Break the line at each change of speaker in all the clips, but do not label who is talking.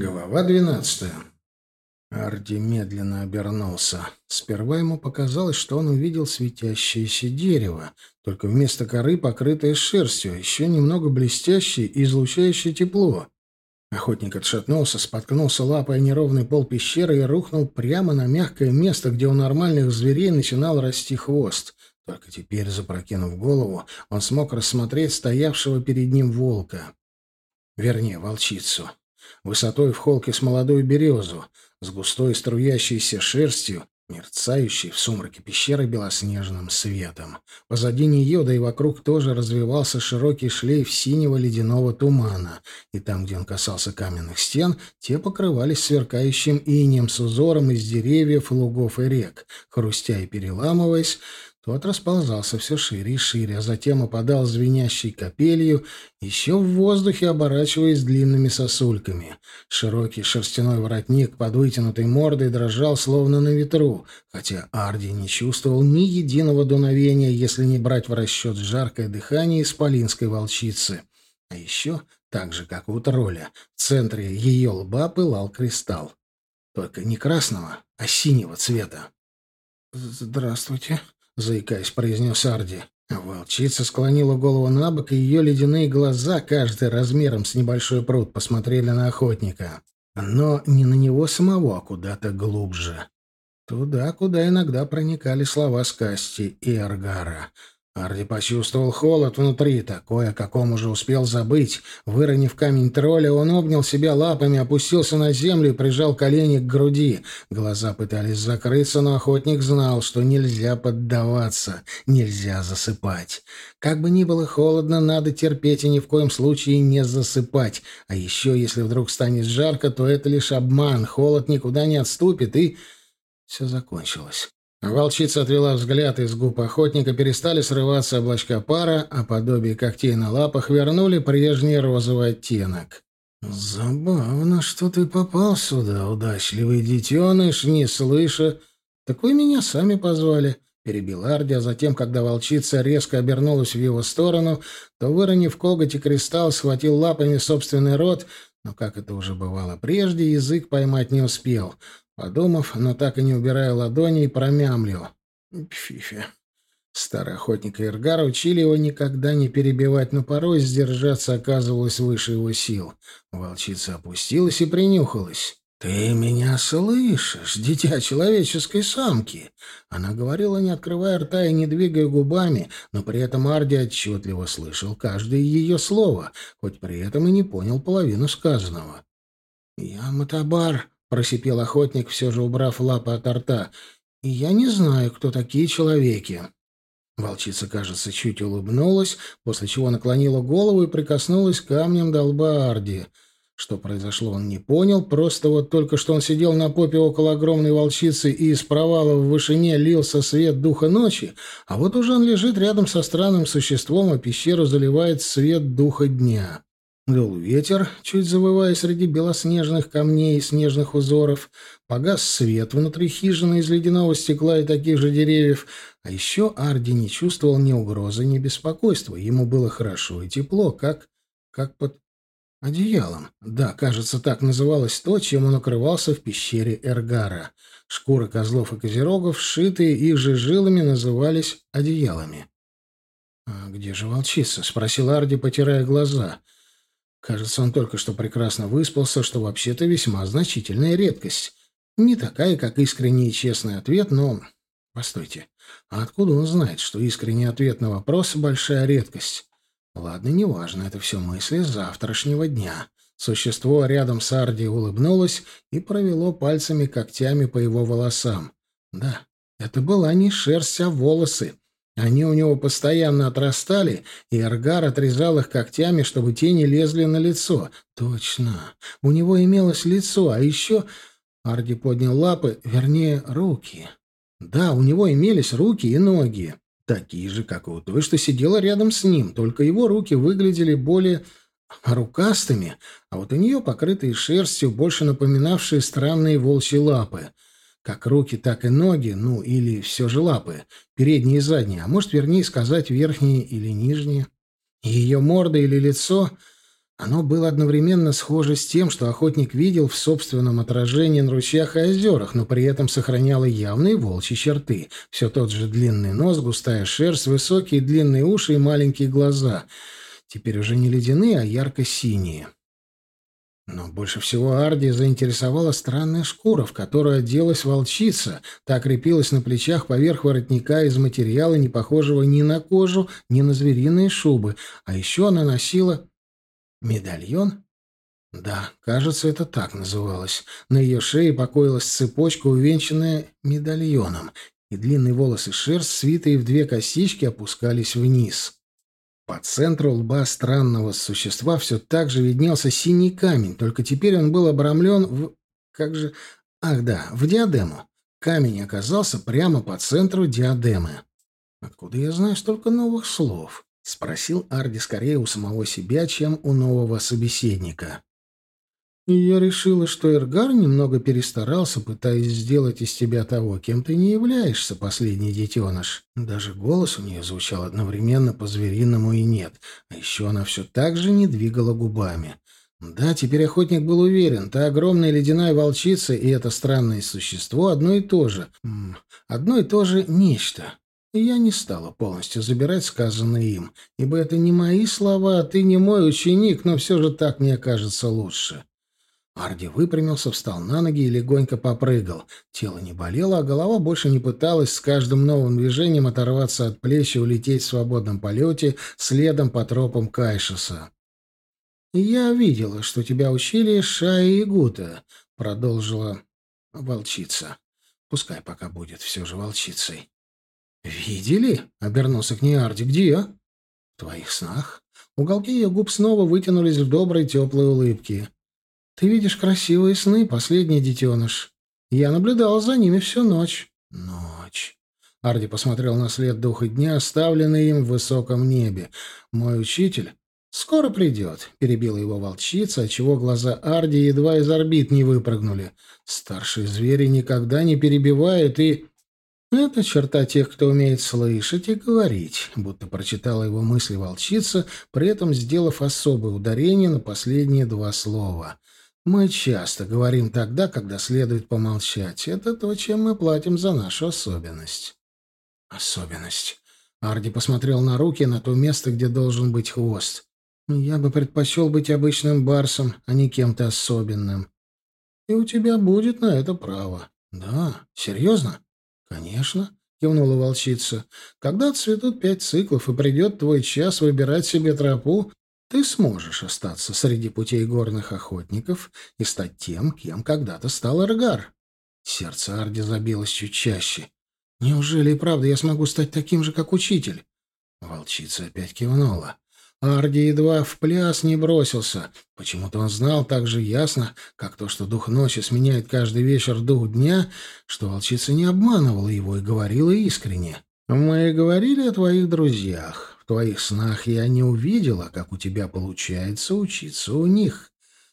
Глава двенадцатая. Арди медленно обернулся. Сперва ему показалось, что он увидел светящееся дерево, только вместо коры покрытое шерстью, а еще немного блестящее и излучающее тепло. Охотник отшатнулся, споткнулся лапой о неровный пол пещеры и рухнул прямо на мягкое место, где у нормальных зверей начинал расти хвост. Только теперь, запрокинув голову, он смог рассмотреть стоявшего перед ним волка. Вернее, волчицу высотой в холке с молодую березу, с густой струящейся шерстью, мерцающей в сумраке пещеры белоснежным светом. Позади нее, да и вокруг тоже развивался широкий шлейф синего ледяного тумана, и там, где он касался каменных стен, те покрывались сверкающим инем с узором из деревьев, лугов и рек. Хрустя и переламываясь, тот расползался все шире и шире, а затем опадал звенящей капелью, еще в воздухе оборачиваясь длинными сосульками. Широкий шерстяной воротник под вытянутой мордой дрожал словно на ветру, хотя Арди не чувствовал ни единого дуновения, если не брать в расчет жаркое дыхание исполинской волчицы. А еще, так же, как у тролля, в центре ее лба пылал кристалл. Только не красного, а синего цвета. «Здравствуйте», заикаясь, произнес Арди. Волчица склонила голову на бок, и ее ледяные глаза, каждый размером с небольшой пруд, посмотрели на охотника. Но не на него самого, а куда-то глубже. Туда, куда иногда проникали слова Скасти и Аргара. Арди почувствовал холод внутри, такое, о каком уже успел забыть. Выронив камень тролля, он обнял себя лапами, опустился на землю и прижал колени к груди. Глаза пытались закрыться, но охотник знал, что нельзя поддаваться, нельзя засыпать. Как бы ни было холодно, надо терпеть и ни в коем случае не засыпать. А еще, если вдруг станет жарко, то это лишь обман, холод никуда не отступит, и... Все закончилось. Волчица отвела взгляд, из губ охотника перестали срываться облачка пара, а подобие когтей на лапах вернули прежний розовый оттенок. «Забавно, что ты попал сюда, удачливый детеныш, не слыша. Так вы меня сами позвали», — перебил Арди, а затем, когда волчица резко обернулась в его сторону, то, выронив коготь и кристалл, схватил лапами собственный рот, но, как это уже бывало прежде, язык поймать не успел. Подумав, но так и не убирая ладони, промямлил. Фифи. Старый охотник Иргар учили его никогда не перебивать, но порой сдержаться оказывалось выше его сил. Волчица опустилась и принюхалась. «Ты меня слышишь, дитя человеческой самки?» Она говорила, не открывая рта и не двигая губами, но при этом Арди отчетливо слышал каждое ее слово, хоть при этом и не понял половину сказанного. «Я Матабар», — просипел охотник, все же убрав лапы от рта. «И я не знаю, кто такие человеки». Волчица, кажется, чуть улыбнулась, после чего наклонила голову и прикоснулась камнем до лба Арди. Что произошло, он не понял, просто вот только что он сидел на попе около огромной волчицы, и из провала в вышине лился свет духа ночи, а вот уже он лежит рядом со странным существом, а пещеру заливает свет духа дня. Дул ветер, чуть завывая среди белоснежных камней и снежных узоров. Погас свет внутри хижины из ледяного стекла и таких же деревьев. А еще Арди не чувствовал ни угрозы, ни беспокойства. Ему было хорошо и тепло, как... как под одеялом. Да, кажется, так называлось то, чем он укрывался в пещере Эргара. Шкуры козлов и козерогов, сшитые их же жилами, назывались одеялами. «А где же волчица?» — спросил Арди, потирая глаза — Кажется, он только что прекрасно выспался, что вообще-то весьма значительная редкость. Не такая, как искренний и честный ответ, но... Постойте, а откуда он знает, что искренний ответ на вопрос — большая редкость? Ладно, неважно, это все мысли завтрашнего дня. Существо рядом с Арди улыбнулось и провело пальцами когтями по его волосам. Да, это была не шерсть, а волосы. Они у него постоянно отрастали, и Эргар отрезал их когтями, чтобы те не лезли на лицо. Точно. У него имелось лицо, а еще... Арди поднял лапы, вернее, руки. Да, у него имелись руки и ноги. Такие же, как у той, что сидела рядом с ним, только его руки выглядели более рукастыми, а вот у нее покрытые шерстью, больше напоминавшие странные волчьи лапы — как руки, так и ноги, ну или все же лапы, передние и задние, а может, вернее сказать, верхние или нижние. Ее морда или лицо... Оно было одновременно схоже с тем, что охотник видел в собственном отражении на ручьях и озерах, но при этом сохраняло явные волчьи черты. Все тот же длинный нос, густая шерсть, высокие длинные уши и маленькие глаза. Теперь уже не ледяные, а ярко-синие. Но больше всего Арди заинтересовала странная шкура, в которую оделась волчица. Та крепилась на плечах поверх воротника из материала, не похожего ни на кожу, ни на звериные шубы. А еще она носила Медальон? Да, кажется, это так называлось. На ее шее покоилась цепочка, увенчанная медальоном, и длинные волосы шерсть, свитые в две косички, опускались вниз. По центру лба странного существа все так же виднелся синий камень, только теперь он был обрамлен в... как же... Ах да, в диадему. Камень оказался прямо по центру диадемы. Откуда я знаю столько новых слов? — спросил Арди скорее у самого себя, чем у нового собеседника. И я решила, что Эргар немного перестарался, пытаясь сделать из тебя того, кем ты не являешься, последний детеныш. Даже голос у нее звучал одновременно по-звериному и нет, а еще она все так же не двигала губами. Да, теперь охотник был уверен, та огромная ледяная волчица и это странное существо одно и то же. Одно и то же нечто. И я не стала полностью забирать сказанное им, ибо это не мои слова, а ты не мой ученик, но все же так мне кажется лучше. Арди выпрямился, встал на ноги и легонько попрыгал. Тело не болело, а голова больше не пыталась с каждым новым движением оторваться от плеч и улететь в свободном полете следом по тропам Кайшеса. «Я видела, что тебя учили Шая и Гута», — продолжила волчица. «Пускай пока будет все же волчицей. «Видели?» — обернулся к ней Арди. «Где?» «В твоих снах». Уголки ее губ снова вытянулись в доброй теплой улыбке. «Ты видишь красивые сны, последний детеныш. Я наблюдал за ними всю ночь». «Ночь». Арди посмотрел на след духа дня, оставленный им в высоком небе. «Мой учитель...» «Скоро придет», — перебила его волчица, отчего глаза Арди едва из орбит не выпрыгнули. «Старшие звери никогда не перебивают и...» Это черта тех, кто умеет слышать и говорить, будто прочитала его мысли волчица, при этом сделав особое ударение на последние два слова. Мы часто говорим тогда, когда следует помолчать. Это то, чем мы платим за нашу особенность. Особенность. Арди посмотрел на руки, на то место, где должен быть хвост. Я бы предпочел быть обычным барсом, а не кем-то особенным. И у тебя будет на это право. Да, серьезно? «Конечно», — кивнула волчица. «Когда цветут пять циклов и придет твой час выбирать себе тропу, ты сможешь остаться среди путей горных охотников и стать тем, кем когда-то стал Эргар». Сердце Арди забилось чуть чаще. «Неужели и правда я смогу стать таким же, как учитель?» Волчица опять кивнула. Арди едва в пляс не бросился. Почему-то он знал так же ясно, как то, что дух ночи сменяет каждый вечер дух дня, что волчица не обманывала его и говорила искренне. «Мы говорили о твоих друзьях. Твоих снах я не увидела, как у тебя получается учиться у них.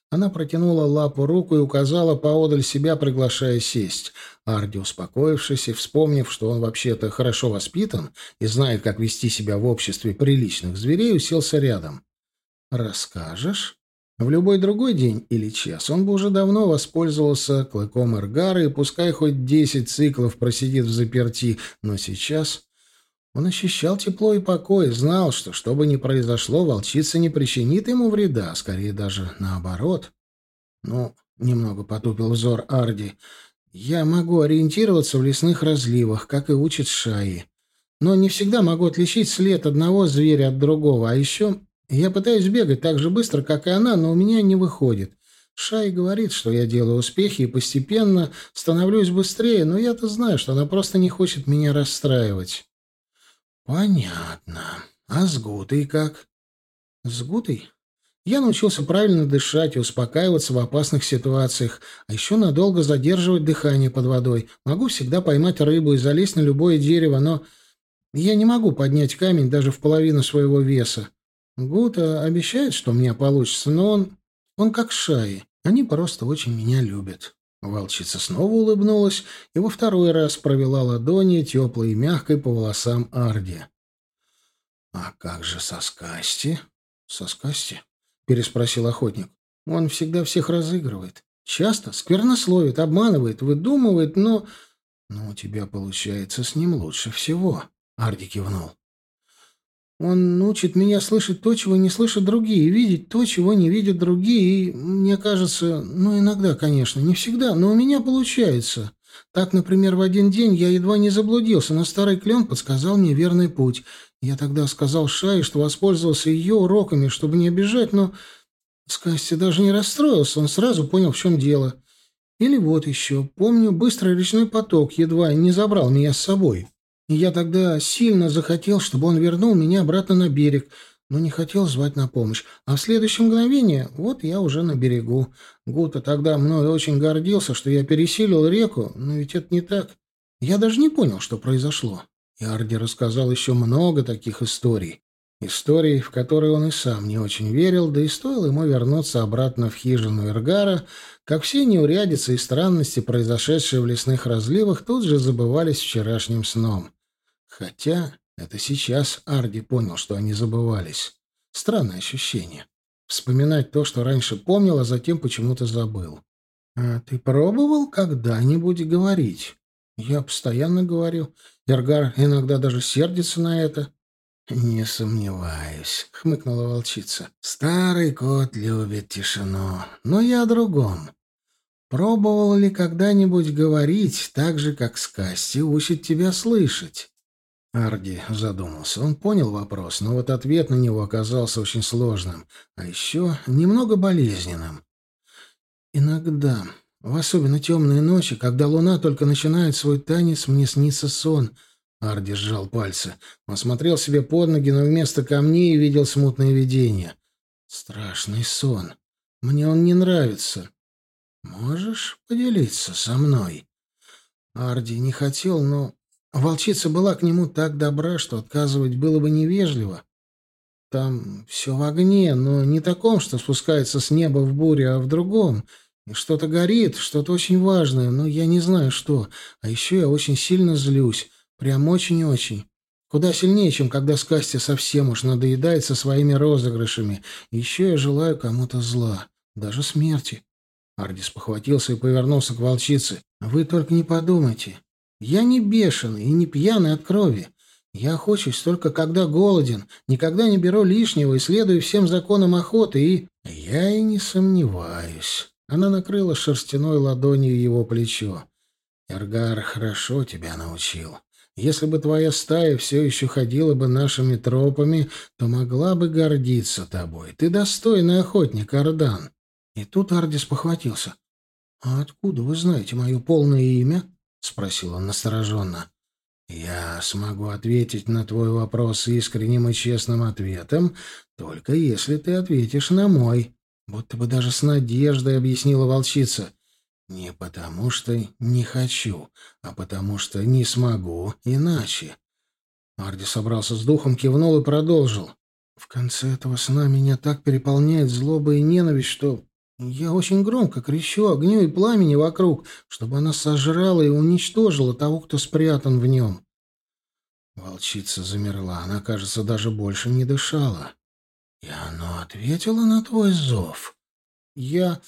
Она протянула лапу руку и указала поодаль себя, приглашая сесть. Арди, успокоившись и вспомнив, что он вообще-то хорошо воспитан и знает, как вести себя в обществе приличных зверей, уселся рядом. «Расскажешь?» В любой другой день или час он бы уже давно воспользовался клыком Эргара и пускай хоть десять циклов просидит в заперти, но сейчас он ощущал тепло и покой, знал, что что бы ни произошло, волчица не причинит ему вреда, а скорее даже наоборот. Ну, немного потупил взор Арди. Я могу ориентироваться в лесных разливах, как и учит Шаи. Но не всегда могу отличить след одного зверя от другого. А еще я пытаюсь бегать так же быстро, как и она, но у меня не выходит. Шай говорит, что я делаю успехи и постепенно становлюсь быстрее, но я-то знаю, что она просто не хочет меня расстраивать. Понятно. А с Гутой как? С Гутой? Я научился правильно дышать и успокаиваться в опасных ситуациях, а еще надолго задерживать дыхание под водой. Могу всегда поймать рыбу и залезть на любое дерево, но я не могу поднять камень даже в половину своего веса. Гута обещает, что у меня получится, но он... он как шаи. Они просто очень меня любят. Волчица снова улыбнулась и во второй раз провела ладони теплой и мягкой по волосам Арди. «А как же Соскасти?» «Соскасти?» — переспросил охотник. «Он всегда всех разыгрывает. Часто сквернословит, обманывает, выдумывает, но...» «Но у тебя получается с ним лучше всего», — Арди кивнул. «Он учит меня слышать то, чего не слышат другие, видеть то, чего не видят другие, и, мне кажется, ну, иногда, конечно, не всегда, но у меня получается. Так, например, в один день я едва не заблудился, но старый клен подсказал мне верный путь. Я тогда сказал Шае, что воспользовался ее уроками, чтобы не обижать, но Скасти даже не расстроился, он сразу понял, в чем дело. Или вот еще, помню, быстрый речной поток едва не забрал меня с собой. И я тогда сильно захотел, чтобы он вернул меня обратно на берег, но не хотел звать на помощь. А в следующее мгновение вот я уже на берегу. Гута тогда мной очень гордился, что я пересилил реку, но ведь это не так. Я даже не понял, что произошло. И Арди рассказал еще много таких историй. Историй, в которые он и сам не очень верил, да и стоило ему вернуться обратно в хижину Иргара, как все неурядицы и странности, произошедшие в лесных разливах, тут же забывались вчерашним сном. Хотя это сейчас Арди понял, что они забывались. Странное ощущение. Вспоминать то, что раньше помнил, а затем почему-то забыл. «А ты пробовал когда-нибудь говорить?» «Я постоянно говорю. Эргар иногда даже сердится на это». «Не сомневаюсь», — хмыкнула волчица. «Старый кот любит тишину, но я о другом. Пробовал ли когда-нибудь говорить так же, как Скасти учит тебя слышать?» Арди задумался. Он понял вопрос, но вот ответ на него оказался очень сложным, а еще немного болезненным. «Иногда, в особенно темные ночи, когда луна только начинает свой танец, мне снится сон», Арди сжал пальцы. Он смотрел себе под ноги, но вместо камней видел смутное видение. Страшный сон. Мне он не нравится. Можешь поделиться со мной? Арди не хотел, но волчица была к нему так добра, что отказывать было бы невежливо. Там все в огне, но не таком, что спускается с неба в бурю, а в другом. Что-то горит, что-то очень важное, но я не знаю что. А еще я очень сильно злюсь. Прям очень-очень. Куда сильнее, чем когда Скасти совсем уж надоедает со своими розыгрышами. Еще я желаю кому-то зла. Даже смерти. Ардис похватился и повернулся к волчице. «Вы только не подумайте. Я не бешеный и не пьяный от крови. Я охочусь только когда голоден, никогда не беру лишнего и следую всем законам охоты и...» «Я и не сомневаюсь». Она накрыла шерстяной ладонью его плечо. «Эргар хорошо тебя научил. Если бы твоя стая все еще ходила бы нашими тропами, то могла бы гордиться тобой. Ты достойный охотник, Ардан. И тут Ардис похватился. — А откуда вы знаете мое полное имя? — спросил он настороженно. — Я смогу ответить на твой вопрос искренним и честным ответом, только если ты ответишь на мой. Будто бы даже с надеждой объяснила волчица. Не потому что не хочу, а потому что не смогу иначе. Арди собрался с духом, кивнул и продолжил. В конце этого сна меня так переполняет злоба и ненависть, что я очень громко кричу огню и пламени вокруг, чтобы она сожрала и уничтожила того, кто спрятан в нем. Волчица замерла. Она, кажется, даже больше не дышала. И оно ответило на твой зов. Я...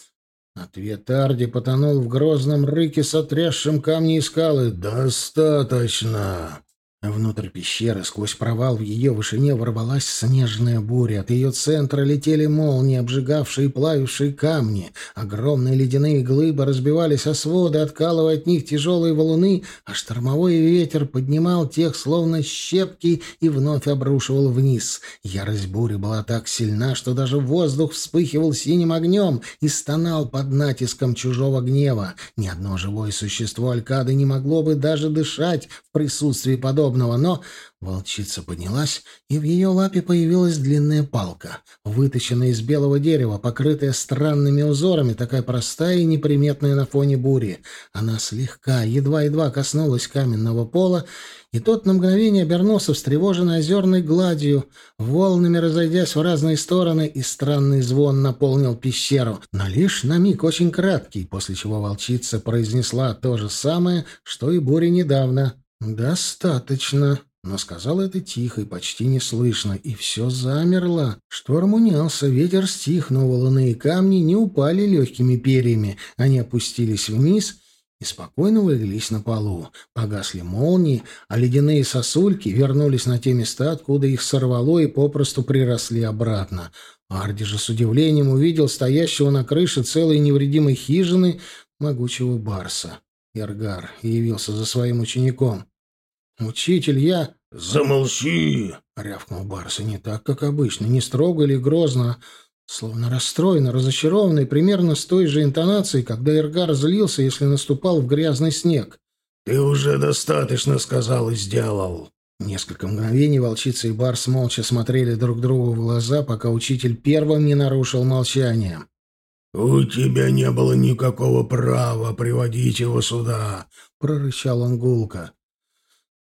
Ответ Арди потонул в грозном рыке, сотрясшем камни и скалы. «Достаточно!» Внутрь пещеры, сквозь провал в ее вышине, ворвалась снежная буря. От ее центра летели молнии, обжигавшие и плавившие камни. Огромные ледяные глыбы разбивались о своды, откалывая от них тяжелые валуны, а штормовой ветер поднимал тех, словно щепки, и вновь обрушивал вниз. Ярость бури была так сильна, что даже воздух вспыхивал синим огнем и стонал под натиском чужого гнева. Ни одно живое существо Алькады не могло бы даже дышать в присутствии подобного подобного, но волчица поднялась, и в ее лапе появилась длинная палка, выточенная из белого дерева, покрытая странными узорами, такая простая и неприметная на фоне бури. Она слегка, едва-едва коснулась каменного пола, и тот на мгновение обернулся встревоженной озерной гладью, волнами разойдясь в разные стороны, и странный звон наполнил пещеру, но лишь на миг очень краткий, после чего волчица произнесла то же самое, что и буря недавно. «Достаточно», — но сказал это тихо и почти неслышно, и все замерло. Шторм унялся, ветер стих, но валуны и камни не упали легкими перьями, они опустились вниз и спокойно улеглись на полу. Погасли молнии, а ледяные сосульки вернулись на те места, откуда их сорвало и попросту приросли обратно. Арди же с удивлением увидел стоящего на крыше целой невредимой хижины могучего барса. Эргар явился за своим учеником. «Учитель, я...»
«Замолчи!»
— рявкнул Барс, и не так, как обычно, не строго или грозно, а словно расстроенно, разочарованный, примерно с той же интонацией, когда Эргар злился, если наступал в грязный снег.
«Ты уже достаточно сказал и сделал».
Несколько мгновений волчица и Барс молча смотрели друг другу в глаза, пока учитель первым не нарушил молчание.
«У тебя не было никакого права приводить его сюда», —
прорычал он гулко.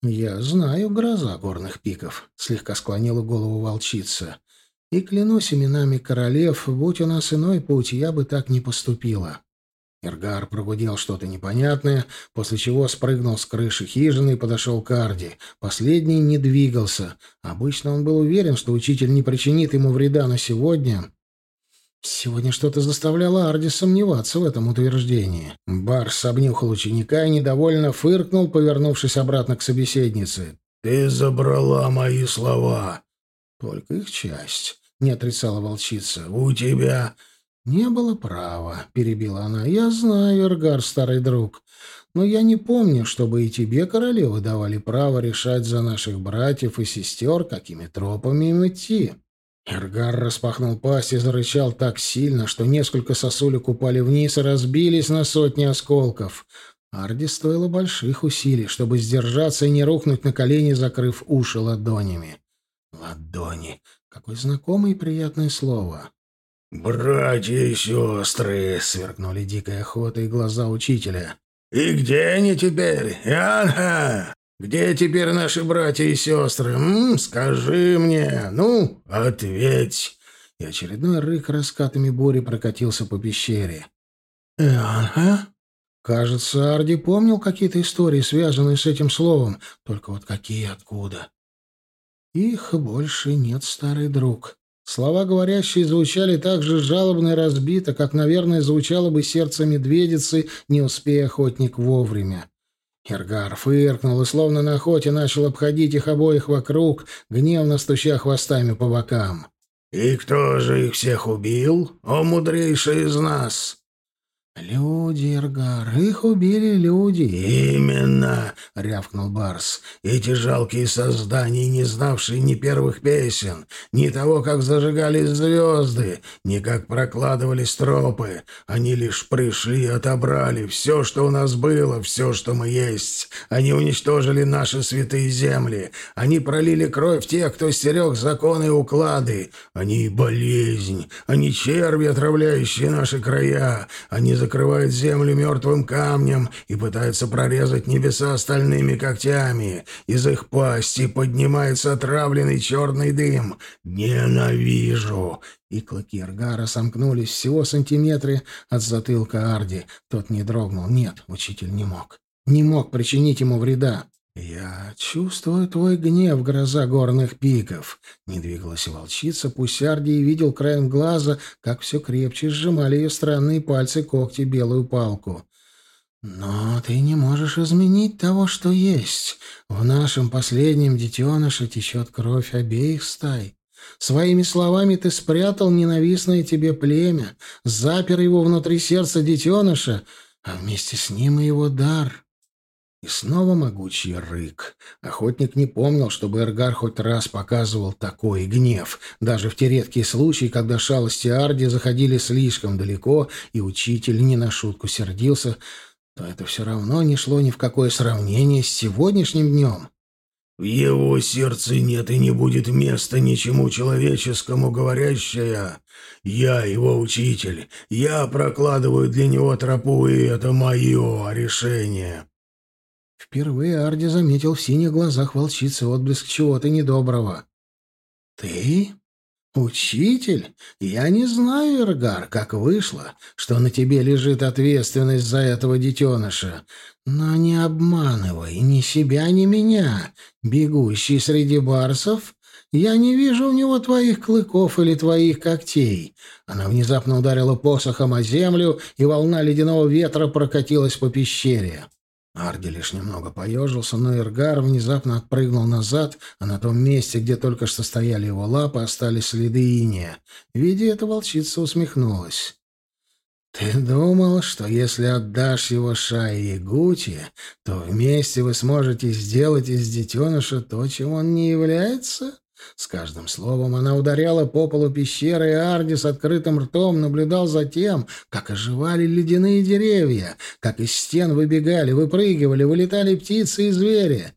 «Я знаю гроза горных пиков», — слегка склонила голову волчица. «И клянусь именами королев, будь у нас иной путь, я бы так не поступила». Эргар прогудел что-то непонятное, после чего спрыгнул с крыши хижины и подошел к Арди. Последний не двигался. Обычно он был уверен, что учитель не причинит ему вреда, но сегодня... Сегодня что-то заставляло Арди сомневаться в этом утверждении. Барс обнюхал ученика и недовольно фыркнул, повернувшись обратно к собеседнице.
«Ты забрала мои слова».
«Только их часть», — не отрицала волчица.
«У тебя...»
«Не было права», — перебила она. «Я знаю, Эргар, старый друг, но я не помню, чтобы и тебе, королевы, давали право решать за наших братьев и сестер, какими тропами им идти». Эргар распахнул пасть и зарычал так сильно, что несколько сосулек упали вниз и разбились на сотни осколков. Арди стоило больших усилий, чтобы сдержаться и не рухнуть на колени, закрыв уши ладонями. Ладони. Какое знакомое и приятное слово.
«Братья и сестры!»
— сверкнули дикой охотой глаза учителя.
«И где они теперь? Янха!» Где теперь наши братья и сестры? М? Скажи мне. Ну, ответь!»
И очередной рык раскатами бури прокатился по пещере.
«Ага».
Кажется, Арди помнил какие-то истории, связанные с этим словом. Только вот какие откуда? Их больше нет, старый друг. Слова говорящие звучали так же жалобно и разбито, как, наверное, звучало бы сердце медведицы, не успея охотник вовремя. Эргар фыркнул и, словно на охоте, начал обходить их обоих вокруг, гневно стуча хвостами по бокам.
«И кто же их всех убил, о мудрейший из нас?»
«Люди, Эргар, их убили люди».
«Именно!» — рявкнул Барс. «Эти жалкие создания, не знавшие ни первых песен, ни того, как зажигались звезды, ни как прокладывались тропы. Они лишь пришли и отобрали все, что у нас было, все, что мы есть. Они уничтожили наши святые земли. Они пролили кровь тех, кто стерег законы и уклады. Они болезнь, они черви, отравляющие наши края. Они закрывает землю мертвым камнем и пытается прорезать небеса остальными когтями. Из их пасти поднимается отравленный черный дым. Ненавижу!»
И клыки Эргара сомкнулись всего сантиметры от затылка Арди. Тот не дрогнул. Нет, учитель не мог. Не мог причинить ему вреда. «Я чувствую твой гнев, гроза горных пиков!» Не двигалась волчица, и видел краем глаза, как все крепче сжимали ее странные пальцы когти белую палку. «Но ты не можешь изменить того, что есть. В нашем последнем детеныше течет кровь обеих стай. Своими словами ты спрятал ненавистное тебе племя, запер его внутри сердца детеныша, а вместе с ним и его дар». И снова могучий рык. Охотник не помнил, чтобы Эргар хоть раз показывал такой гнев. Даже в те редкие случаи, когда шалости Арди заходили слишком далеко, и учитель не на шутку сердился, то это все равно не шло ни в какое сравнение с сегодняшним днем.
В его сердце нет и не будет места ничему человеческому, говорящее «Я его учитель, я прокладываю для него тропу, и это мое решение».
Впервые Арди заметил в синих глазах волчицы отблеск чего-то недоброго. «Ты? «Учитель, я не знаю, Иргар, как вышло, что на тебе лежит ответственность за этого детеныша. Но не обманывай ни себя, ни меня, бегущий среди барсов. Я не вижу у него твоих клыков или твоих когтей». Она внезапно ударила посохом о землю, и волна ледяного ветра прокатилась по пещере. Арди лишь немного поежился, но Иргар внезапно отпрыгнул назад, а на том месте, где только что стояли его лапы, остались следы иния. Видя это, волчица усмехнулась. «Ты думал, что если отдашь его Шае и Гути, то вместе вы сможете сделать из детеныша то, чем он не является?» С каждым словом она ударяла по полу пещеры, и Арди с открытым ртом наблюдал за тем, как оживали ледяные деревья, как из стен выбегали, выпрыгивали, вылетали птицы и звери.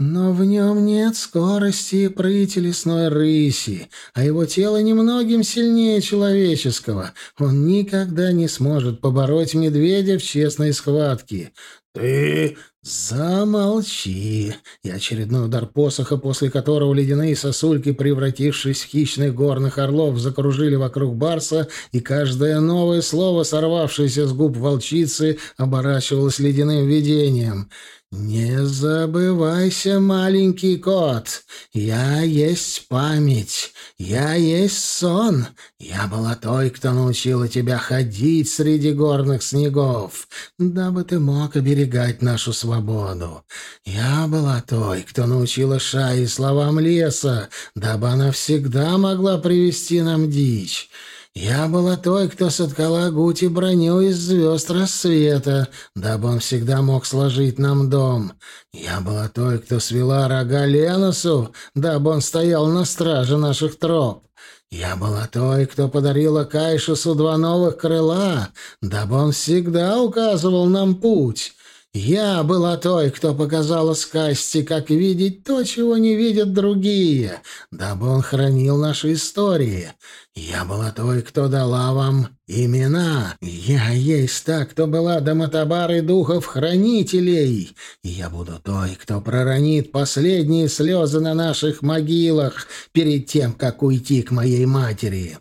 Но в нем нет скорости и прыти лесной рыси, а его тело немногим сильнее человеческого. Он никогда не сможет побороть медведя в честной схватке. «Ты «Замолчи!» И очередной удар посоха, после которого ледяные сосульки, превратившись в хищных горных орлов, закружили вокруг барса, и каждое новое слово, сорвавшееся с губ волчицы, оборачивалось ледяным видением — «Не забывайся, маленький кот, я есть память, я есть сон, я была той, кто научила тебя ходить среди горных снегов, дабы ты мог оберегать нашу свободу. Я была той, кто научила Шаи словам леса, дабы она всегда могла привести нам дичь». Я была той, кто соткала Гути броню из звезд рассвета, дабы он всегда мог сложить нам дом. Я была той, кто свела рога Леносу, дабы он стоял на страже наших троп. Я была той, кто подарила Кайшусу два новых крыла, дабы он всегда указывал нам путь. Я была той, кто показала Скасти, как видеть то, чего не видят другие, дабы он хранил наши истории. Я была той, кто дала вам имена. Я есть та, кто была до Матабары духов-хранителей. Я буду той, кто проронит последние слезы на наших могилах перед тем, как уйти к моей матери».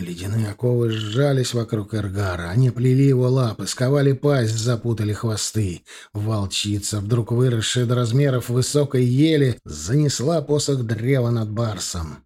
Ледяные оковы сжались вокруг Эргара. Они плели его лапы, сковали пасть, запутали хвосты. Волчица, вдруг выросшая до размеров высокой ели, занесла посох древа над барсом.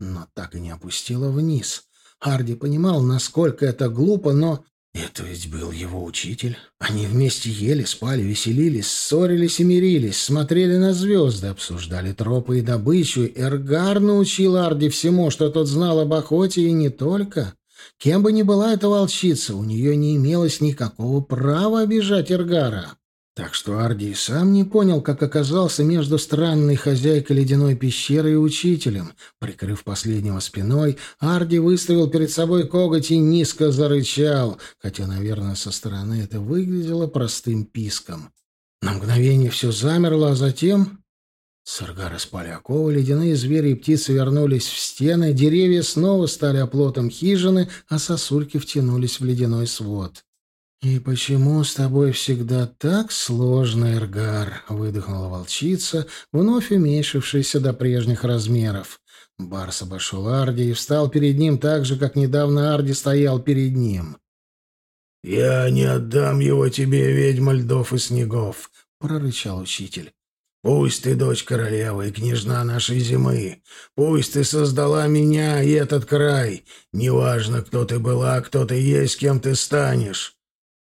Но так и не опустила вниз. Арди понимал, насколько это глупо, но это ведь был его учитель. Они вместе ели, спали, веселились, ссорились и мирились, смотрели на звезды, обсуждали тропы и добычу. Эргар научил Арди всему, что тот знал об охоте, и не только. Кем бы ни была эта волчица, у нее не имелось никакого права обижать Эргара. Так что Арди и сам не понял, как оказался между странной хозяйкой ледяной пещеры и учителем. Прикрыв последнего спиной, Арди выставил перед собой коготь и низко зарычал, хотя, наверное, со стороны это выглядело простым писком. На мгновение все замерло, а затем... Саргары спали оковы, ледяные звери и птицы вернулись в стены, деревья снова стали оплотом хижины, а сосульки втянулись в ледяной свод. «И почему с тобой всегда так сложно, Эргар?» — выдохнула волчица, вновь уменьшившаяся до прежних размеров. Барс обошел Арди и встал перед ним так же, как недавно Арди стоял перед ним.
«Я не отдам его тебе, ведьма льдов и снегов», — прорычал учитель. «Пусть ты дочь королевы и княжна нашей зимы. Пусть ты создала меня и этот край. Неважно, кто ты была, кто ты есть, кем ты станешь.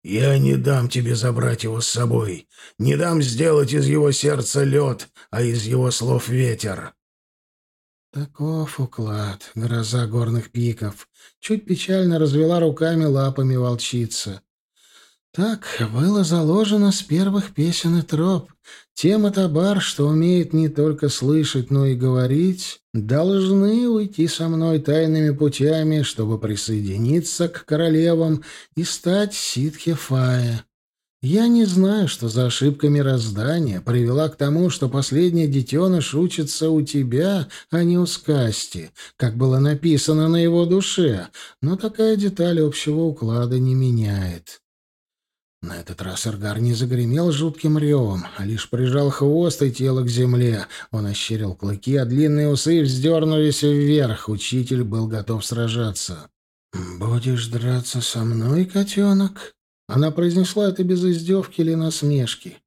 Я не дам тебе забрать его с собой, не дам сделать из его сердца лед, а из его слов ветер.
Таков уклад, гроза горных пиков. Чуть печально развела руками лапами волчица. Так было заложено с первых песен и троп. Тема табар, что умеет не только слышать, но и говорить, должны уйти со мной тайными путями, чтобы присоединиться к королевам и стать ситхефая. Я не знаю, что за ошибка мироздания привела к тому, что последний детеныш учится у тебя, а не у Скасти, как было написано на его душе, но такая деталь общего уклада не меняет. На этот раз Эргар не загремел жутким ревом, а лишь прижал хвост и тело к земле. Он ощерил клыки, а длинные усы вздернулись вверх. Учитель был готов сражаться. «Будешь драться со мной, котенок?» Она произнесла это без издевки или насмешки.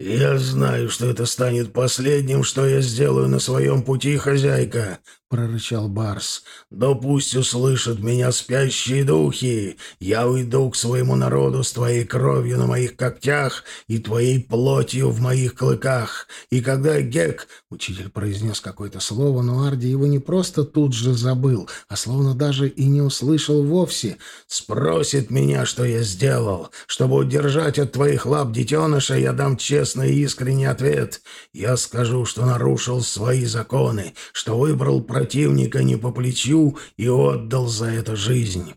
«Я знаю, что это станет последним, что я сделаю на своем пути, хозяйка», — прорычал Барс. «Да пусть услышат меня спящие духи. Я уйду к своему народу с твоей кровью на моих когтях и твоей плотью в моих клыках. И когда Гек...» — учитель произнес какое-то слово, но Арди его не просто тут же забыл, а словно даже и не услышал вовсе. «Спросит меня, что я сделал. Чтобы удержать от твоих лап детеныша, я дам честно честный и искренний ответ. Я скажу, что нарушил свои законы, что выбрал противника не по плечу и отдал за это жизнь.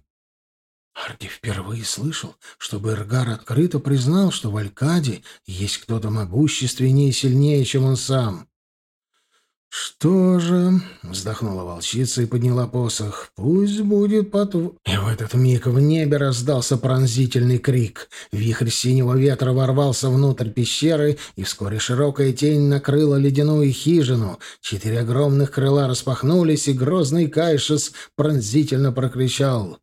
Арди впервые слышал, чтобы Эргар открыто признал, что в Алькаде есть кто-то могущественнее и сильнее, чем он сам. «Что же?» — вздохнула волчица и подняла посох. «Пусть будет по И в этот миг в небе раздался пронзительный крик. Вихрь синего ветра ворвался внутрь пещеры, и вскоре широкая тень накрыла ледяную хижину. Четыре огромных крыла распахнулись, и грозный Кайшес пронзительно прокричал.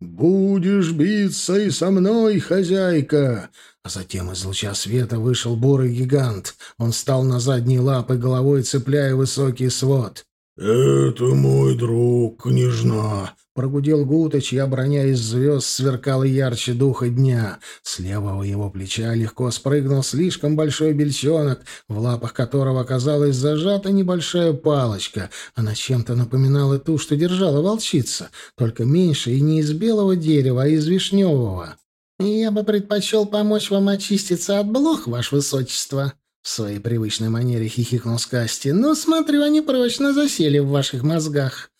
«Будешь биться и со мной, хозяйка!» А затем из луча света вышел бурый гигант. Он встал на задние лапы, головой цепляя высокий свод.
«Это мой друг, княжна!»
Прогудел Гутыч, и, обороняясь звезд, сверкал ярче духа дня. С левого его плеча легко спрыгнул слишком большой бельчонок, в лапах которого оказалась зажата небольшая палочка. Она чем-то напоминала ту, что держала волчица, только меньше и не из белого дерева, а из вишневого. «Я бы предпочел помочь вам очиститься от блох, ваше высочество», — в своей привычной манере хихикнул Скасти. «Но, смотрю, они прочно засели в ваших мозгах».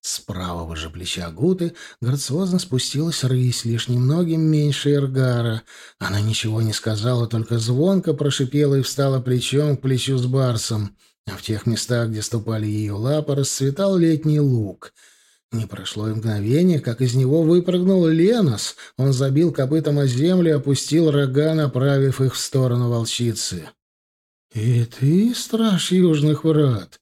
С правого же плеча Гуты грациозно спустилась рысь, лишь немногим меньше Эргара. Она ничего не сказала, только звонко прошипела и встала плечом к плечу с Барсом. А в тех местах, где ступали ее лапы, расцветал летний лук. Не прошло и мгновение, как из него выпрыгнул Ленос. Он забил копытом о землю и опустил рога, направив их в сторону волчицы. «И ты, страж южных врат?»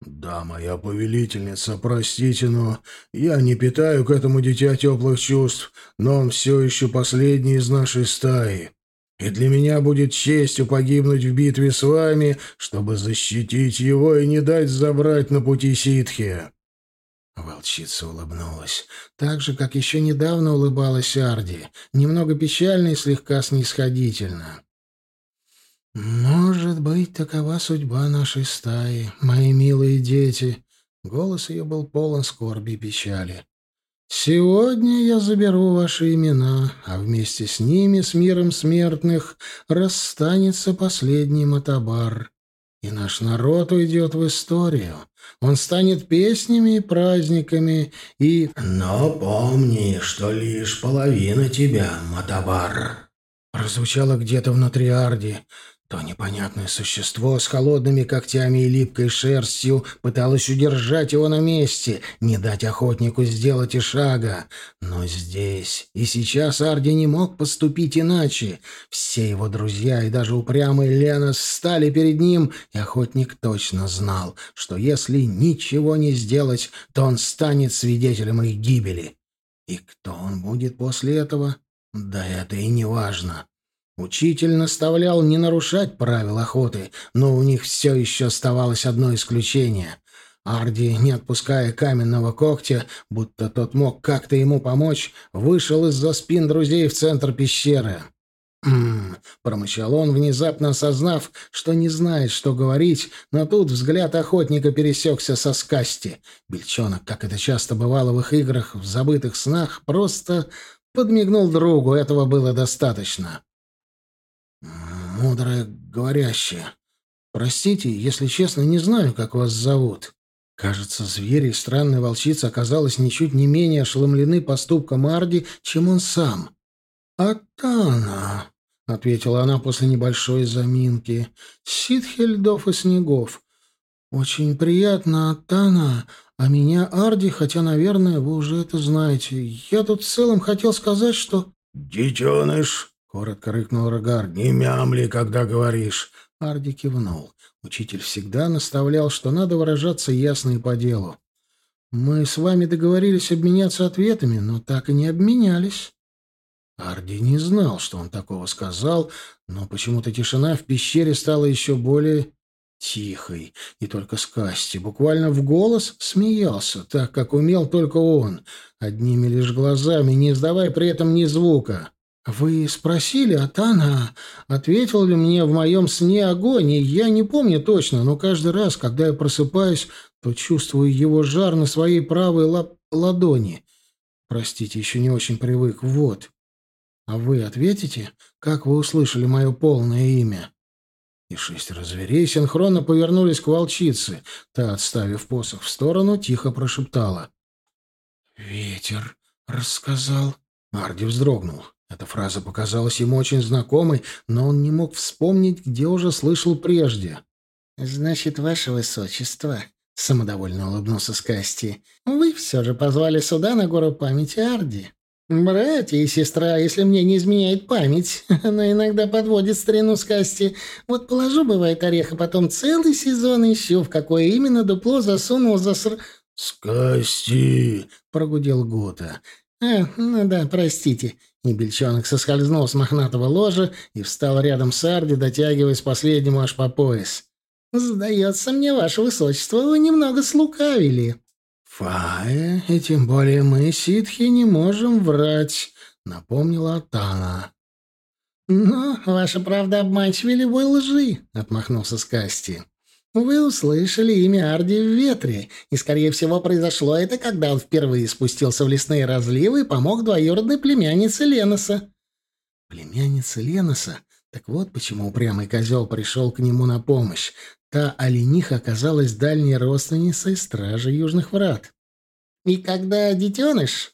«Да, моя повелительница, простите, но я не питаю к этому дитя теплых чувств, но он все еще последний из нашей стаи, и для меня будет честью погибнуть в битве с вами, чтобы защитить его и не дать забрать на пути ситхи».
Волчица улыбнулась, так же, как еще недавно улыбалась Арди, немного печально и слегка снисходительно. «Может быть, такова судьба нашей стаи, мои милые дети». Голос ее был полон скорби и печали. «Сегодня я заберу ваши имена, а вместе с ними, с миром смертных, расстанется последний Матабар. И наш народ уйдет в историю. Он станет песнями и праздниками, и...
Но помни, что лишь половина тебя, Матабар.
Прозвучало где-то внутри Арди. То непонятное существо с холодными когтями и липкой шерстью пыталось удержать его на месте, не дать охотнику сделать и шага. Но здесь и сейчас Арди не мог поступить иначе. Все его друзья и даже упрямый Ленос встали перед ним, и охотник точно знал, что если ничего не сделать, то он станет свидетелем их гибели. И кто он будет после этого? Да это и не важно. Учитель наставлял не нарушать правил охоты, но у них все еще оставалось одно исключение. Арди, не отпуская каменного когтя, будто тот мог как-то ему помочь, вышел из-за спин друзей в центр пещеры. «М-м-м», промычал он, внезапно осознав, что не знает, что говорить, но тут взгляд охотника пересекся со скасти. Бельчонок, как это часто бывало в их играх, в забытых снах, просто подмигнул другу, этого было достаточно. «Мудрая говорящая. Простите, если честно, не знаю, как вас зовут». Кажется, звери и странная волчица оказалась ничуть не менее ошеломлены поступком Арди, чем он сам. «Атана», — ответила она после небольшой заминки, — «ситхи льдов и снегов. Очень приятно, Атана, а меня Арди, хотя, наверное, вы уже это знаете. Я тут в целом хотел сказать, что...»
«Детеныш»,
Коротко рыкнул Рогар. «Не мямли, когда говоришь!» Арди кивнул. Учитель всегда наставлял, что надо выражаться ясно и по делу. «Мы с вами договорились обменяться ответами, но так и не обменялись». Арди не знал, что он такого сказал, но почему-то тишина в пещере стала еще более тихой, и только Скасти буквально в голос смеялся, так как умел только он, одними лишь глазами, не издавая при этом ни звука. «Вы спросили, а Тана ответил ли мне в моем сне огонь, и я не помню точно, но каждый раз, когда я просыпаюсь, то чувствую его жар на своей правой ладони. Простите, еще не очень привык. Вот. А вы ответите, как вы услышали мое полное имя?» И шестеро зверей синхронно повернулись к волчице. Та, отставив посох в сторону, тихо прошептала. «Ветер рассказал». Арди вздрогнул. Эта фраза показалась ему очень знакомой, но он не мог вспомнить, где уже слышал прежде.
«Значит, ваше высочество», — самодовольно улыбнулся Скасти, — «вы все же позвали сюда на гору памяти Арди. Братья и сестра, если мне не изменяет память, она иногда подводит старину Скасти. Вот положу, бывает, орех, а потом целый сезон ищу, в какое именно дупло засунул заср...»
«Скасти!» — прогудел Гота.
«А, ну да, простите». И бельчонок соскользнул с мохнатого ложа и встал рядом с Арди, дотягиваясь последнему аж по пояс. «Сдается мне, ваше высочество, вы немного слукавили».
«Фае, и тем более мы, ситхи, не можем врать», — напомнила Атана.
«Но ваша правда обманчивее любой лжи», — отмахнулся Скасти. Вы услышали имя Арди в ветре, и, скорее всего, произошло это, когда он впервые спустился в лесные разливы и помог двоюродной племяннице Леноса. Племянница Леноса? Так вот почему упрямый козел пришел к нему на помощь. Та олениха оказалась дальней родственницей стражи Южных Врат. И когда детеныш,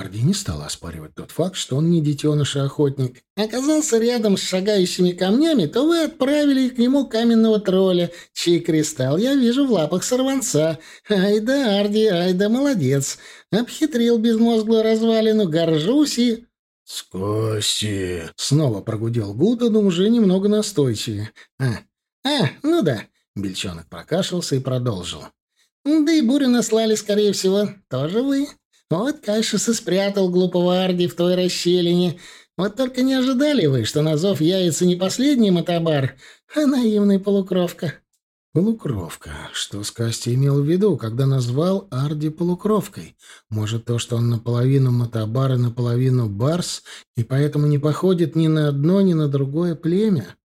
Арди не стал оспаривать тот факт, что он не детеныш и охотник.
«Оказался рядом с шагающими камнями, то вы отправили к нему каменного тролля, чей кристалл я вижу в лапах сорванца. Ай да, Арди, ай да, молодец. Обхитрил безмозглую развалину, горжусь и...»
«Скоси!» — снова прогудел Гуда, но уже немного настойчивее.
«А, а, ну да». Бельчонок прокашлялся и продолжил. «Да и бурю наслали, скорее всего, тоже вы. Вот Кайшиса спрятал глупого Арди в той расщелине. Вот только не ожидали вы, что на зов яйца не последний мотобар, а наивный полукровка».
Полукровка. Что Скасти имел в виду, когда назвал Арди полукровкой? Может, то, что он наполовину мотобар и наполовину барс, и поэтому не походит ни на одно, ни на другое племя?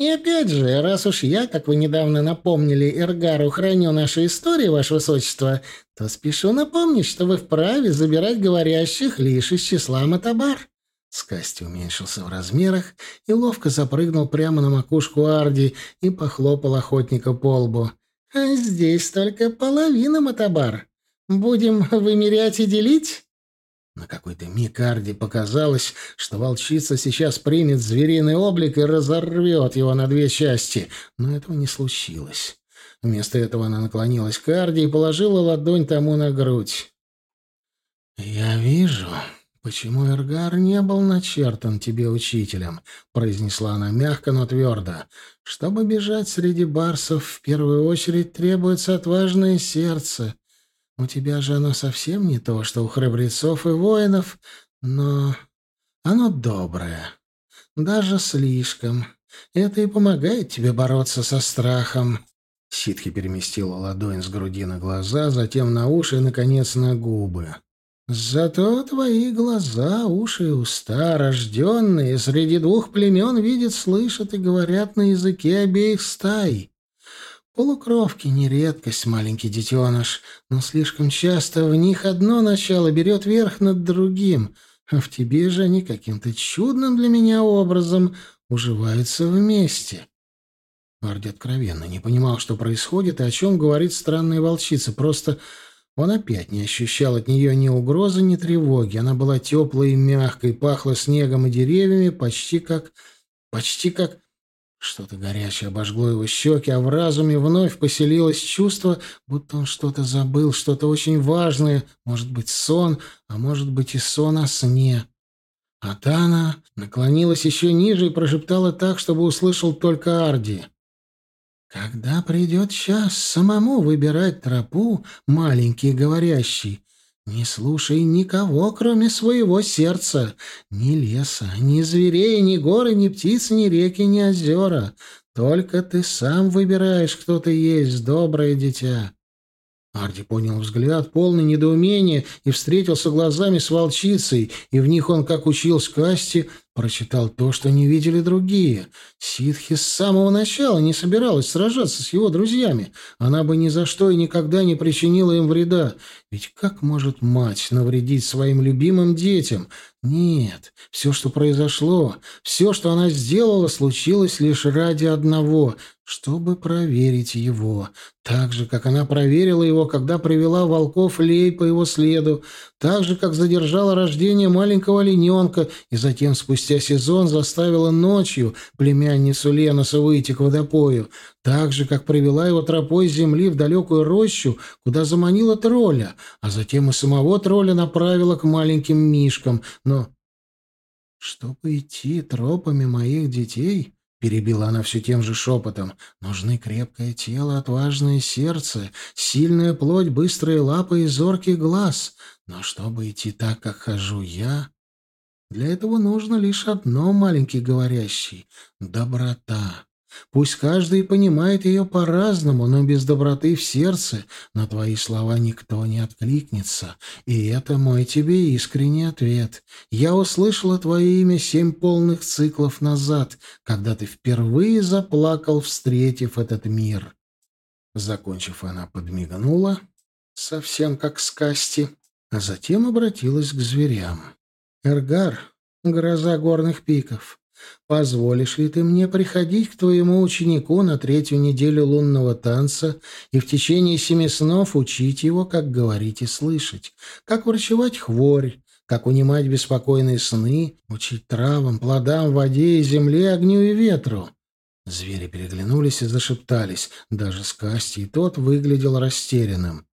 И опять же, раз уж я, как вы недавно напомнили, Эргару храню наши истории, ваше высочество, то спешу напомнить, что вы вправе забирать говорящих лишь из числа Матабар. Скасти уменьшился в размерах и ловко запрыгнул прямо на макушку Арди и похлопал охотника по лбу. «А здесь только половина Матабар. Будем вымерять и делить?» На какой-то миг Арди показалось, что волчица сейчас примет звериный облик и разорвет его на две части, но этого не случилось. Вместо этого она наклонилась к Арди и положила ладонь тому на грудь. «Я вижу, почему Эргар не был начертан тебе учителем», — произнесла она мягко, но твердо. «Чтобы бежать среди барсов, в первую очередь требуется отважное сердце». У тебя же оно совсем не то, что у храбрецов и воинов, но оно доброе. Даже слишком. Это и помогает тебе бороться со страхом. Ситхи переместила ладонь с груди на глаза, затем на уши и, наконец, на губы. Зато твои глаза, уши и уста, рожденные среди двух племен, видят, слышат и говорят на языке обеих стай. Полукровки не редкость, маленький детеныш, но слишком часто в них одно начало берет верх над другим, а в тебе же они каким-то чудным для меня образом уживаются вместе. Арди откровенно не понимал, что происходит и о чем говорит странная волчица, просто он опять не ощущал от нее ни угрозы, ни тревоги. Она была теплой и мягкой, пахла снегом и деревьями, почти как... почти как... Что-то горячее обожгло его щеки, а в разуме вновь поселилось чувство, будто он что-то забыл, что-то очень важное, может быть, сон, а может быть и сон о сне.
Атана наклонилась еще ниже и прошептала так, чтобы услышал только Арди. «Когда придет час самому выбирать тропу, маленький говорящий, не слушай никого, кроме своего сердца. Ни леса, ни зверей, ни горы, ни птиц, ни реки, ни озера. Только ты сам выбираешь, кто ты есть, доброе дитя. Арди понял взгляд, полный недоумения, и встретился глазами с волчицей, и в них он, как учил Скасти, прочитал то, что не видели другие. Ситхи с самого начала не собиралась сражаться с его друзьями. Она бы ни за что и никогда не причинила им вреда. Ведь как может мать навредить своим любимым детям? Нет, все, что произошло, все, что она сделала, случилось лишь ради одного — чтобы проверить его, так же, как она проверила его, когда привела волков Лей по его следу, так же, как задержала рождение маленького олененка и затем спустя сезон заставила ночью племянницу Леноса выйти к водопою, так же, как привела его тропой земли в далекую рощу, куда заманила тролля, а затем и самого тролля направила к маленьким мишкам. Но чтобы идти тропами моих детей... Перебила она все тем же шепотом. «Нужны крепкое тело, отважное сердце, сильная плоть, быстрые лапы и зоркий глаз. Но чтобы идти так, как хожу я, для этого нужно лишь одно, маленький говорящий — доброта. Пусть каждый понимает ее по-разному, но без доброты в сердце на твои слова никто не откликнется. И это мой тебе искренний ответ. Я услышала твое имя семь полных циклов назад, когда ты впервые заплакал, встретив этот мир. Закончив, она подмигнула, совсем как с Касти, а затем обратилась к зверям. «Эргар, гроза горных пиков». Позволишь ли ты мне приходить к твоему ученику на третью неделю лунного танца и в течение семи снов учить его, как говорить и слышать, как врачевать хворь, как унимать беспокойные сны, учить травам, плодам, воде и земле, огню и ветру?» Звери переглянулись и зашептались. Даже Скасти и тот выглядел растерянным.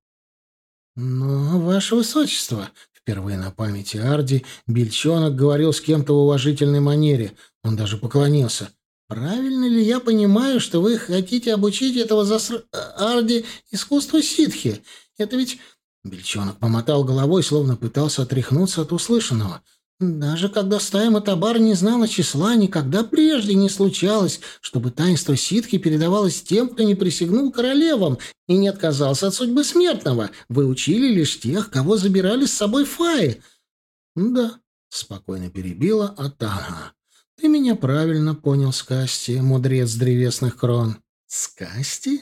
«Но, ваше высочество!» Впервые на памяти Арди Бельчонок говорил с кем-то в уважительной манере. Он даже поклонился. «Правильно ли я понимаю, что вы хотите обучить этого заср... Арди искусству ситхи? Это ведь...» Бельчонок помотал головой, словно пытался отряхнуться от услышанного. Даже когда стая Матабар не знала числа, никогда прежде не случалось, чтобы таинство ситхи передавалось тем, кто не присягнул королевам и не отказался от судьбы смертного. Вы учили лишь тех, кого забирали с собой фаи. — Да, — спокойно перебила Атага. — Ты меня правильно понял, Скасти, мудрец древесных крон. — Скасти?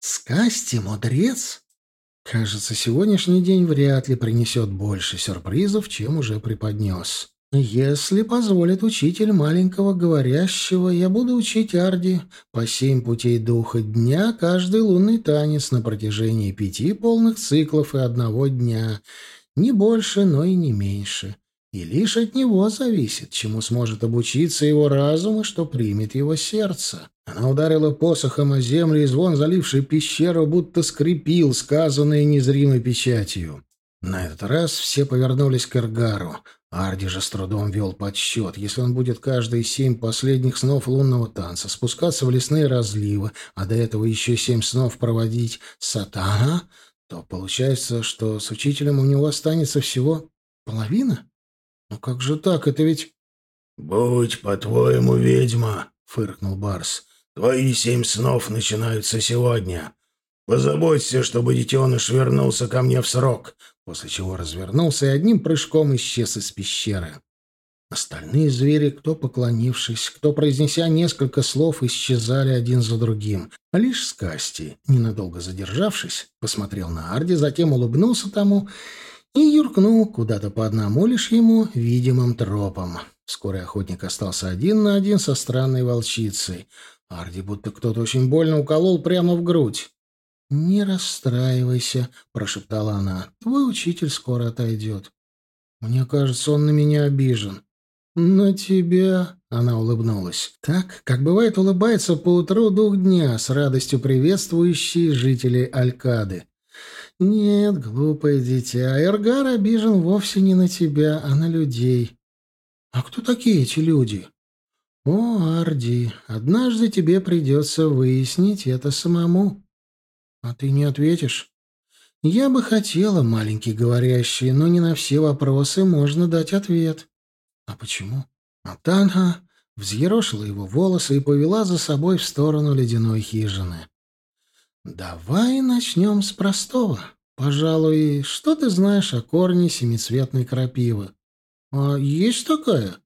Скасти, мудрец? Кажется, сегодняшний день вряд ли принесет больше сюрпризов, чем уже преподнес. Если позволит учитель маленького говорящего, я буду учить Арди по семь путей духа дня каждый лунный танец на протяжении пяти полных циклов и одного дня. Не больше, но и не меньше. И лишь от него зависит, чему сможет обучиться его разум и что примет его сердце. Она ударила посохом о землю, и звон, заливший пещеру, будто скрипил, сказанное незримой печатью. На этот раз все повернулись к Эргару. Арди же с трудом вел подсчет. Если он будет каждые семь последних снов лунного танца спускаться в лесные разливы, а до этого еще семь снов проводить сатана, то получается, что с учителем у него останется всего половина? Ну как же так? Это ведь...
— Будь по-твоему, ведьма, — фыркнул Барс. Твои семь снов начинаются сегодня. Позаботься, чтобы детеныш вернулся ко мне в срок, после чего развернулся и одним прыжком исчез из пещеры.
Остальные звери, кто поклонившись, кто произнеся несколько слов, исчезали один за другим. А лишь Скасти, ненадолго задержавшись, посмотрел на Арди, затем улыбнулся тому и юркнул куда-то по одному лишь ему видимым тропам. Вскоре охотник остался один на один со странной волчицей — Арди будто кто-то очень больно уколол прямо в грудь. «Не расстраивайся», — прошептала она. «Твой учитель скоро отойдет. Мне кажется, он на меня обижен». «На тебя...» — она улыбнулась. Так, как бывает, улыбается поутру дух дня, с радостью приветствующий жителей Алькады. «Нет, глупое дитя, Эргар обижен вовсе не на тебя, а на людей. «А кто такие эти люди?» «О, Арди, однажды тебе придется выяснить это самому. А ты не ответишь?» «Я бы хотела, маленький говорящий, но не на все вопросы можно дать ответ». «А почему?» А Танха взъерошила его волосы и повела за собой в сторону ледяной хижины. «Давай начнем с простого. Пожалуй, что ты знаешь о корне семицветной крапивы?» «А есть такая?»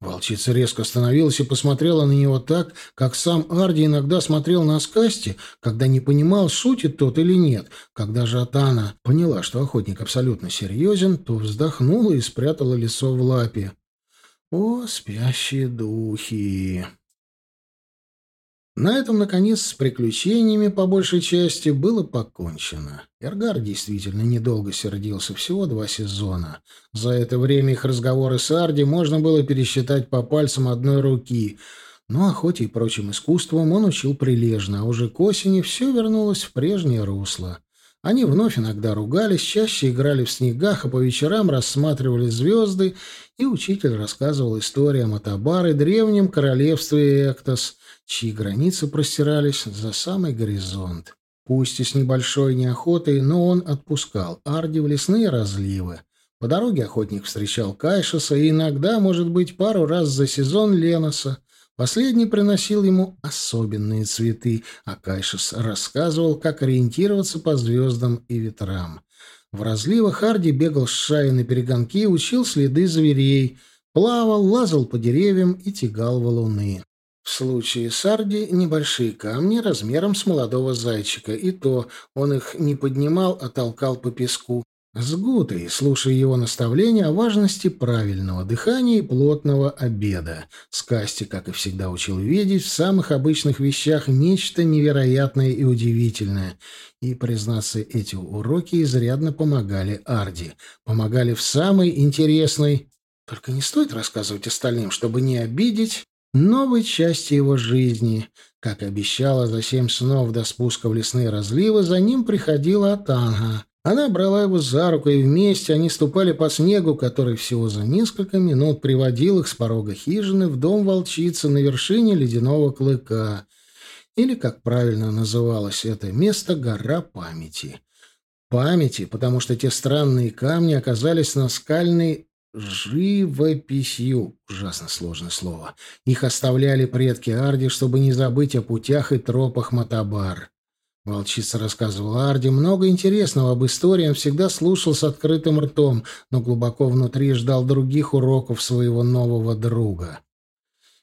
Волчица резко остановилась и посмотрела на него так, как сам Арди иногда смотрел на Скасти, когда не понимал, шутит тот или нет. Когда же Атана поняла, что охотник абсолютно серьезен, то вздохнула и спрятала лицо в лапе. «О, спящие духи!» На этом, наконец, с приключениями, по большей части, было покончено. Эргар действительно недолго сердился, всего два сезона. За это время их разговоры с Арди можно было пересчитать по пальцам одной руки. Но охоте и прочим искусствам он учил прилежно, а уже к осени все вернулось в прежнее русло. Они вновь иногда ругались, чаще играли в снегах, а по вечерам рассматривали звезды, и учитель рассказывал истории о Матабаре, древнем королевстве Эктос — чьи границы простирались за самый горизонт. Пусть и с небольшой неохотой, но он отпускал Арди в лесные разливы. По дороге охотник встречал Кайшеса и иногда, может быть, пару раз за сезон Леноса. Последний приносил ему особенные цветы, а Кайшес рассказывал, как ориентироваться по звездам и ветрам. В разливах Арди бегал с шаей на перегонки, учил следы зверей, плавал, лазал по деревьям и тягал валуны. В случае Сарди небольшие камни размером с молодого зайчика, и то он их не поднимал, а толкал по песку. С слушая его наставления о важности правильного дыхания и плотного обеда. Скасти, как и всегда, учил видеть в самых обычных вещах нечто невероятное и удивительное. И, признаться, эти уроки изрядно помогали Арди. Помогали в самой интересной... Только не стоит рассказывать остальным, чтобы не обидеть новой части его жизни. Как обещала за семь снов до спуска в лесные разливы, за ним приходила Атанга. Она брала его за руку, и вместе они ступали по снегу, который всего за несколько минут приводил их с порога хижины в дом волчицы на вершине ледяного клыка. Или, как правильно называлось это место, гора памяти. Памяти, потому что те странные камни оказались на скальной Живописью. Ужасно сложное слово. Их оставляли предки Арди, чтобы не забыть о путях и тропах Матабар. Волчица рассказывала Арди много интересного об истории, он всегда слушал с открытым ртом, но глубоко внутри ждал других уроков своего нового друга.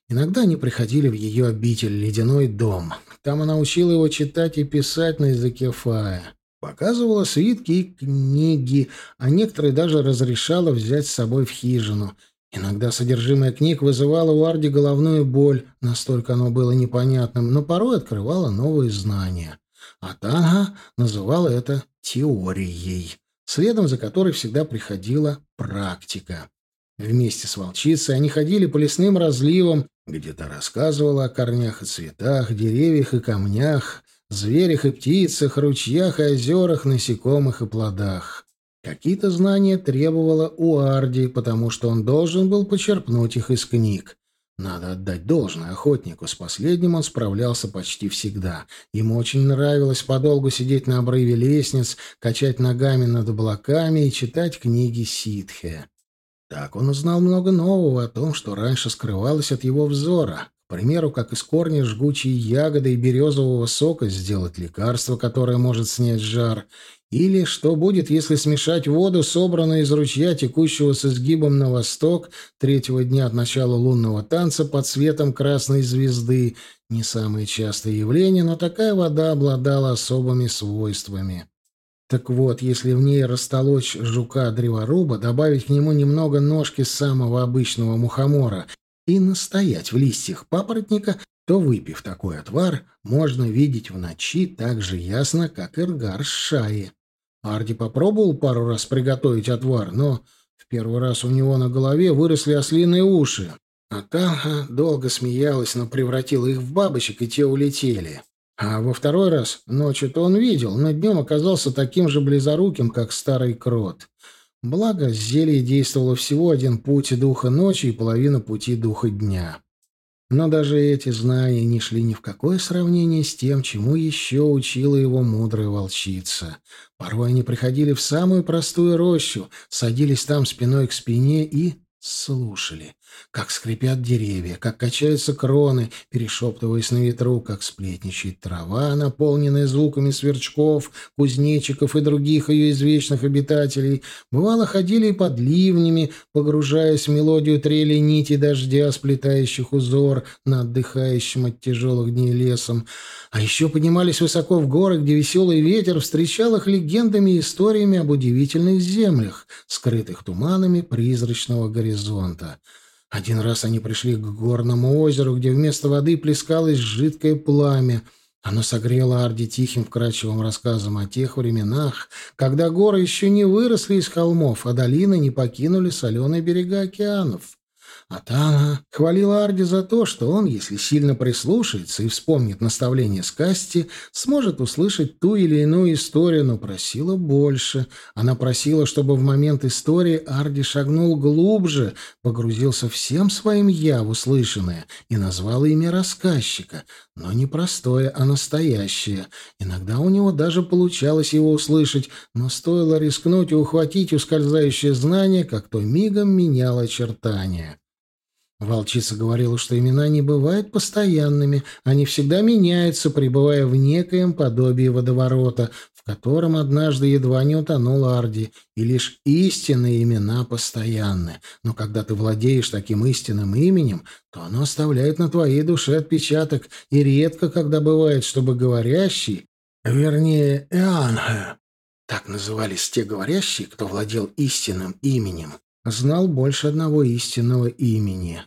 Иногда они приходили в ее обитель, ледяной дом. Там она учила его читать и писать на языке фая. Показывала свитки и книги, а некоторые даже разрешала взять с собой в хижину. Иногда содержимое книг вызывало у Арди головную боль, настолько оно было непонятным, но порой открывало новые знания. А Танга называла это теорией, следом за которой всегда приходила практика. Вместе с волчицей они ходили по лесным разливам, где-то рассказывала о корнях и цветах, деревьях и камнях, зверях и птицах, ручьях и озерах, насекомых и плодах. Какие-то знания требовала у Арди, потому что он должен был почерпнуть их из книг. Надо отдать должное охотнику, с последним он справлялся почти всегда. Ему очень нравилось подолгу сидеть на обрыве лестниц, качать ногами над облаками и читать книги ситхе. Так он узнал много нового о том, что раньше скрывалось от его взора. Примеру, как из корня жгучей ягоды и березового сока сделать лекарство, которое может снять жар, или что будет, если смешать воду, собранную из ручья, текущего с изгибом на восток, третьего дня от начала лунного танца под светом красной звезды. Не самое частое явление, но такая вода обладала особыми свойствами. Так вот, если в ней растолочь жука-древоруба, добавить к нему немного ножки самого обычного мухомора и настоять в листьях папоротника, то, выпив такой отвар, можно видеть в ночи так же ясно, как иргар с шаи. Арди попробовал пару раз приготовить отвар, но в первый раз у него на голове выросли ослиные уши. А Танха долго смеялась, но превратила их в бабочек, и те улетели. А во второй раз ночью-то он видел, но днем оказался таким же близоруким, как старый крот. Благо, зелье действовало всего один путь духа ночи и половина пути духа дня. Но даже эти знания не шли ни в какое сравнение с тем, чему еще учила его мудрая волчица. Порой они приходили в самую простую рощу, садились там спиной к спине и слушали как скрипят деревья, как качаются кроны, перешептываясь на ветру, как сплетничает трава, наполненная звуками сверчков, кузнечиков и других ее извечных обитателей. Бывало, ходили и под ливнями, погружаясь в мелодию трели нити дождя, сплетающих узор на отдыхающем от тяжелых дней лесом. А еще поднимались высоко в горы, где веселый ветер встречал их легендами и историями об удивительных землях, скрытых туманами призрачного горизонта. Один раз они пришли к горному озеру, где вместо воды плескалось жидкое пламя. Оно согрело Арди тихим вкрадчивым рассказом о тех временах, когда горы еще не выросли из холмов, а долины не покинули соленые берега океанов. Атана хвалила Арди за то, что он, если сильно прислушается и вспомнит наставление Скасти, сможет услышать ту или иную историю, но просила больше. Она просила, чтобы в момент истории Арди шагнул глубже, погрузился всем своим «я» в услышанное и назвал имя рассказчика, но не простое, а настоящее. Иногда у него даже получалось его услышать, но стоило рискнуть и ухватить ускользающее знание, как то мигом меняло очертания. Волчица говорила, что имена не бывают постоянными, они всегда меняются, пребывая в некоем подобии водоворота, в котором однажды едва не утонул Арди, и лишь истинные имена постоянны. Но когда ты владеешь таким истинным именем, то оно оставляет на твоей душе отпечаток, и редко когда бывает, чтобы говорящий, вернее, Эанхе, так назывались те говорящие, кто владел истинным именем, знал больше одного истинного имени.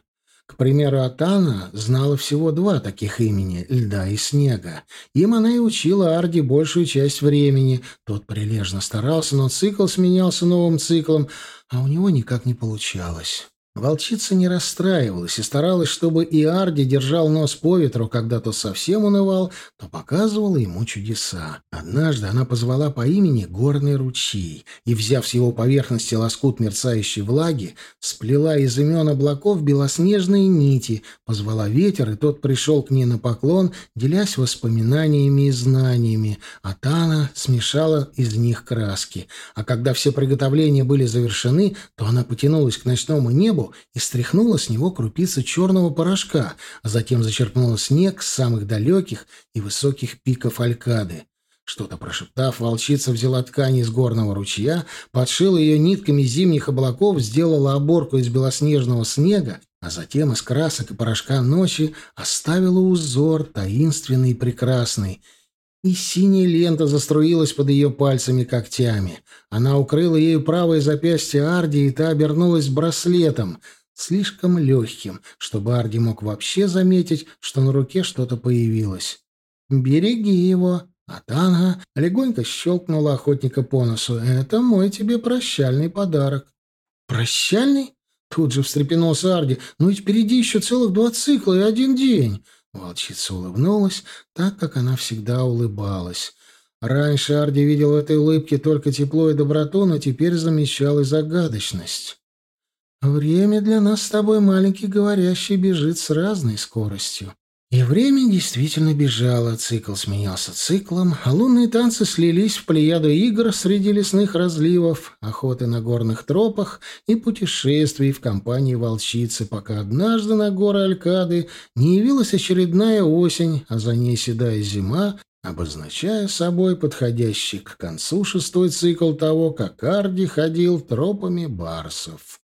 К примеру, Атана знала всего два таких имени — Льда и Снега. Им она и учила Арди большую часть времени. Тот прилежно старался, но цикл сменялся новым циклом, а у него никак не получалось. Волчица не расстраивалась и старалась, чтобы и Арди держал нос по ветру, когда тот совсем унывал, то показывала ему чудеса. Однажды она позвала по имени горный ручей и, взяв с его поверхности лоскут мерцающей влаги, сплела из имен облаков белоснежные нити, позвала ветер, и тот пришел к ней на поклон, делясь воспоминаниями и знаниями, а Тана смешала из них краски. А когда все приготовления были завершены, то она потянулась к ночному небу, небу и стряхнула с него крупицы черного порошка, а затем зачерпнула снег с самых далеких и высоких пиков Алькады. Что-то прошептав, волчица взяла ткань из горного ручья, подшила ее нитками зимних облаков, сделала оборку из белоснежного снега, а затем из красок и порошка ночи оставила узор таинственный и прекрасный — и синяя лента заструилась под ее пальцами когтями. Она укрыла ею правое запястье Арди, и та обернулась браслетом, слишком легким, чтобы Арди мог вообще заметить, что на руке что-то появилось. «Береги его!» А Танга легонько щелкнула охотника по носу. «Это мой тебе прощальный подарок». «Прощальный?» Тут же встрепенулся Арди. «Ну ведь впереди еще целых два цикла и один день». Волчица улыбнулась, так как она всегда улыбалась. Раньше Арди видел в этой улыбке только тепло и доброту, но теперь замечал и загадочность. «Время для нас с тобой, маленький говорящий, бежит с разной скоростью. И время действительно бежало, цикл сменялся циклом, а лунные танцы слились в плеяду игр среди лесных разливов, охоты на горных тропах и путешествий в компании волчицы, пока однажды на горы Алькады не явилась очередная осень, а за ней седая зима, обозначая собой подходящий к концу шестой цикл того, как Арди ходил тропами барсов.